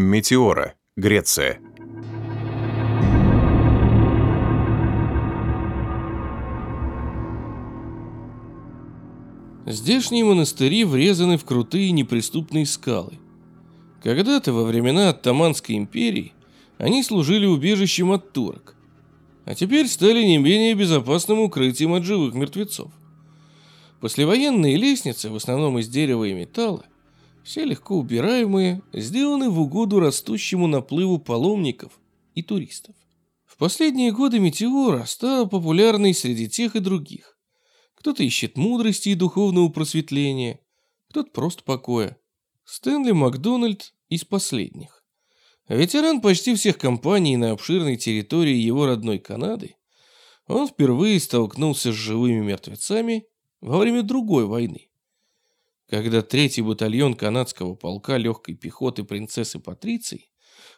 Метеора, Греция. Здешние монастыри врезаны в крутые неприступные скалы. Когда-то во времена Оттоманской империи они служили убежищем от турок, а теперь стали не менее безопасным укрытием от живых мертвецов. Послевоенные лестницы, в основном из дерева и металла, все легко убираемые, сделаны в угоду растущему наплыву паломников и туристов. В последние годы метеора стала популярной среди тех и других. Кто-то ищет мудрости и духовного просветления, кто-то просто покоя. Стэнли Макдональд из последних. Ветеран почти всех компаний на обширной территории его родной Канады, он впервые столкнулся с живыми мертвецами во время другой войны. Когда третий батальон канадского полка легкой пехоты принцессы Патриции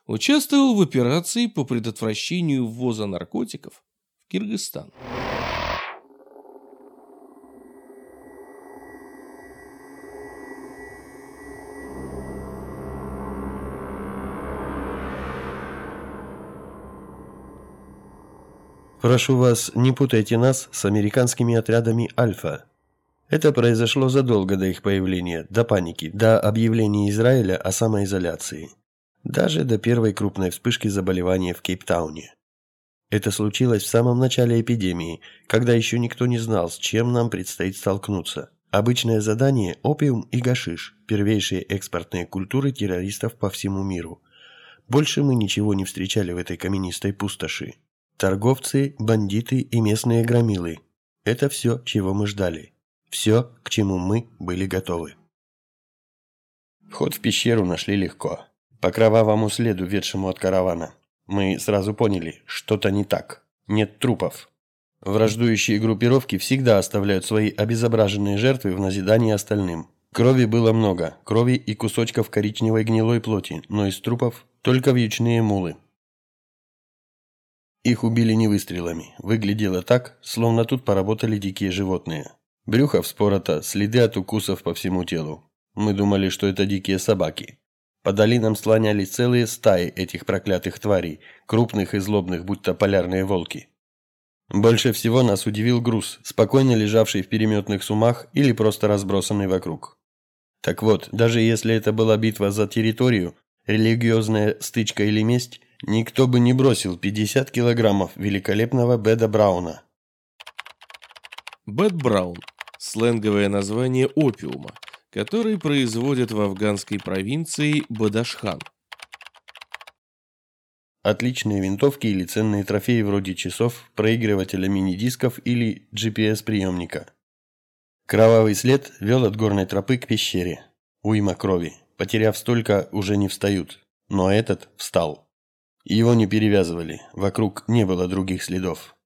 участвовал в операции по предотвращению ввоза наркотиков в Киргизстан. Прошу вас, не путайте нас с американскими отрядами «Альфа». Это произошло задолго до их появления, до паники, до объявления Израиля о самоизоляции. Даже до первой крупной вспышки заболевания в Кейптауне. Это случилось в самом начале эпидемии, когда еще никто не знал, с чем нам предстоит столкнуться. Обычное задание – опиум и гашиш, первейшие экспортные культуры террористов по всему миру. Больше мы ничего не встречали в этой каменистой пустоши. Торговцы, бандиты и местные громилы. Это все, чего мы ждали. Все, к чему мы были готовы. Вход в пещеру нашли легко. По кровавому следу, ведшему от каравана. Мы сразу поняли, что-то не так. Нет трупов. Враждующие группировки всегда оставляют свои обезображенные жертвы в назидании остальным. Крови было много, крови и кусочков коричневой гнилой плоти, но из трупов только вьючные мулы. Их убили не выстрелами. Выглядело так, словно тут поработали дикие животные. Брюхо вспорото, следы от укусов по всему телу. Мы думали, что это дикие собаки. По долинам слонялись целые стаи этих проклятых тварей, крупных и злобных, будто полярные волки. Больше всего нас удивил груз, спокойно лежавший в переметных сумах или просто разбросанный вокруг. Так вот, даже если это была битва за территорию, религиозная стычка или месть, Никто бы не бросил 50 килограммов великолепного Беда Брауна. Бед Браун – сленговое название опиума, который производят в афганской провинции Бадашхан. Отличные винтовки или ценные трофеи вроде часов, проигрывателя мини-дисков или GPS-приемника. Кровавый след вел от горной тропы к пещере. Уйма крови. Потеряв столько, уже не встают. Но этот встал. Его не перевязывали, вокруг не было других следов.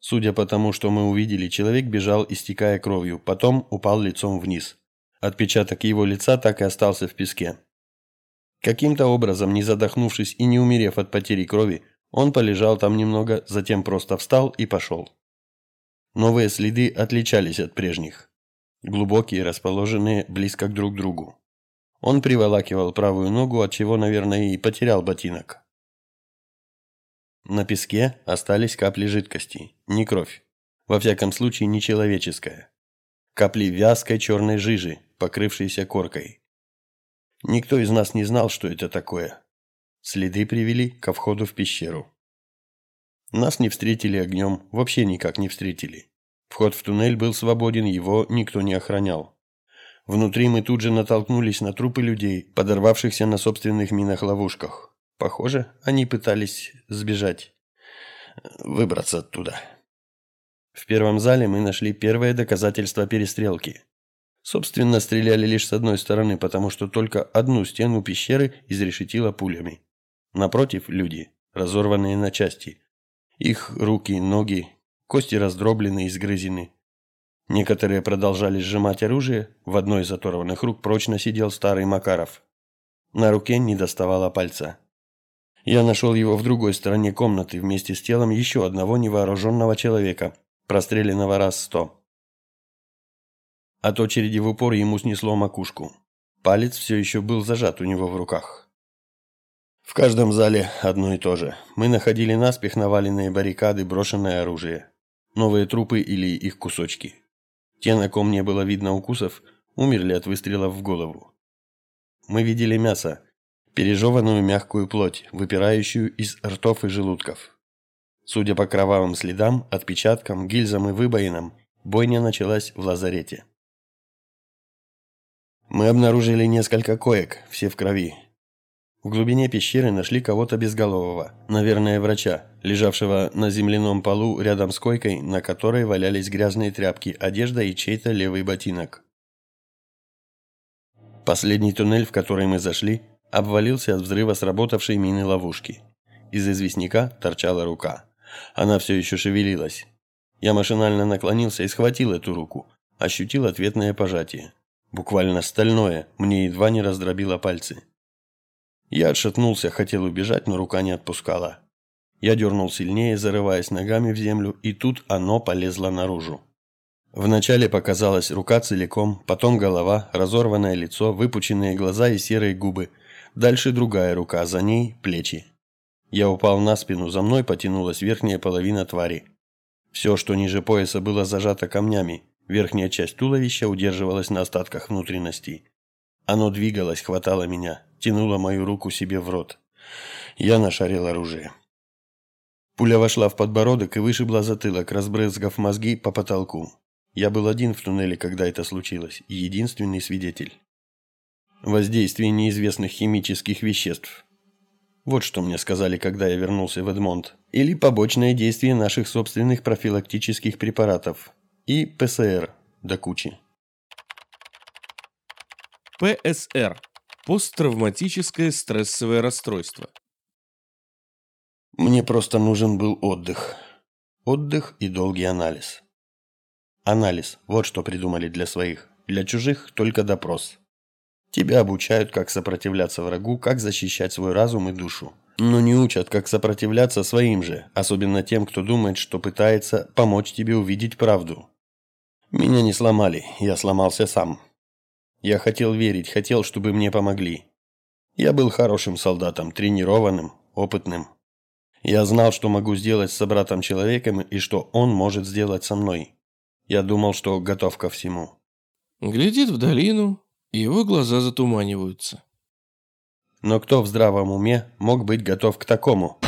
Судя по тому, что мы увидели, человек бежал, истекая кровью, потом упал лицом вниз. Отпечаток его лица так и остался в песке. Каким-то образом, не задохнувшись и не умерев от потери крови, он полежал там немного, затем просто встал и пошел. Новые следы отличались от прежних. Глубокие, расположенные близко к друг другу. Он приволакивал правую ногу, от чего, наверное, и потерял ботинок. На песке остались капли жидкости, не кровь. Во всяком случае, не человеческая. Капли вязкой черной жижи, покрывшейся коркой. Никто из нас не знал, что это такое. Следы привели ко входу в пещеру. Нас не встретили огнем, вообще никак не встретили. Вход в туннель был свободен, его никто не охранял. Внутри мы тут же натолкнулись на трупы людей, подорвавшихся на собственных минах-ловушках. Похоже, они пытались сбежать, выбраться оттуда. В первом зале мы нашли первое доказательство перестрелки. Собственно, стреляли лишь с одной стороны, потому что только одну стену пещеры изрешетило пулями. Напротив люди, разорванные на части. Их руки, ноги, кости раздроблены и сгрызены. Некоторые продолжали сжимать оружие, в одной из оторванных рук прочно сидел старый Макаров. На руке не доставало пальца. Я нашел его в другой стороне комнаты вместе с телом еще одного невооруженного человека, простреленного раз сто. От очереди в упор ему снесло макушку. Палец все еще был зажат у него в руках. В каждом зале одно и то же. Мы находили наспех наваленные баррикады, брошенное оружие. Новые трупы или их кусочки. Те, на ком не было видно укусов, умерли от выстрелов в голову. Мы видели мясо, пережеванную мягкую плоть, выпирающую из ртов и желудков. Судя по кровавым следам, отпечаткам, гильзам и выбоинам, бойня началась в лазарете. Мы обнаружили несколько коек, все в крови. В глубине пещеры нашли кого-то безголового, наверное, врача, лежавшего на земляном полу рядом с койкой, на которой валялись грязные тряпки, одежда и чей-то левый ботинок. Последний туннель, в который мы зашли, обвалился от взрыва сработавшей мины ловушки. Из известняка торчала рука. Она все еще шевелилась. Я машинально наклонился и схватил эту руку. Ощутил ответное пожатие. Буквально стальное, мне едва не раздробило пальцы. Я отшатнулся, хотел убежать, но рука не отпускала. Я дернул сильнее, зарываясь ногами в землю, и тут оно полезло наружу. Вначале показалась рука целиком, потом голова, разорванное лицо, выпученные глаза и серые губы. Дальше другая рука, за ней плечи. Я упал на спину, за мной потянулась верхняя половина твари. Все, что ниже пояса, было зажато камнями. Верхняя часть туловища удерживалась на остатках внутренностей. Оно двигалось, хватало меня, тянуло мою руку себе в рот. Я нашарил оружие. Пуля вошла в подбородок и вышибла затылок, разбрызгав мозги по потолку. Я был один в туннеле, когда это случилось, единственный свидетель. Воздействие неизвестных химических веществ. Вот что мне сказали, когда я вернулся в Эдмонт. Или побочное действие наших собственных профилактических препаратов. И ПСР до кучи. ПСР. Посттравматическое стрессовое расстройство. Мне просто нужен был отдых. Отдых и долгий анализ. Анализ. Вот что придумали для своих. Для чужих только допрос. Тебя обучают, как сопротивляться врагу, как защищать свой разум и душу. Но не учат, как сопротивляться своим же, особенно тем, кто думает, что пытается помочь тебе увидеть правду. Меня не сломали, я сломался сам. Я хотел верить, хотел, чтобы мне помогли. Я был хорошим солдатом, тренированным, опытным. Я знал, что могу сделать с собратом-человеком и что он может сделать со мной. Я думал, что готов ко всему. Глядит в долину, его глаза затуманиваются. Но кто в здравом уме мог быть готов к такому?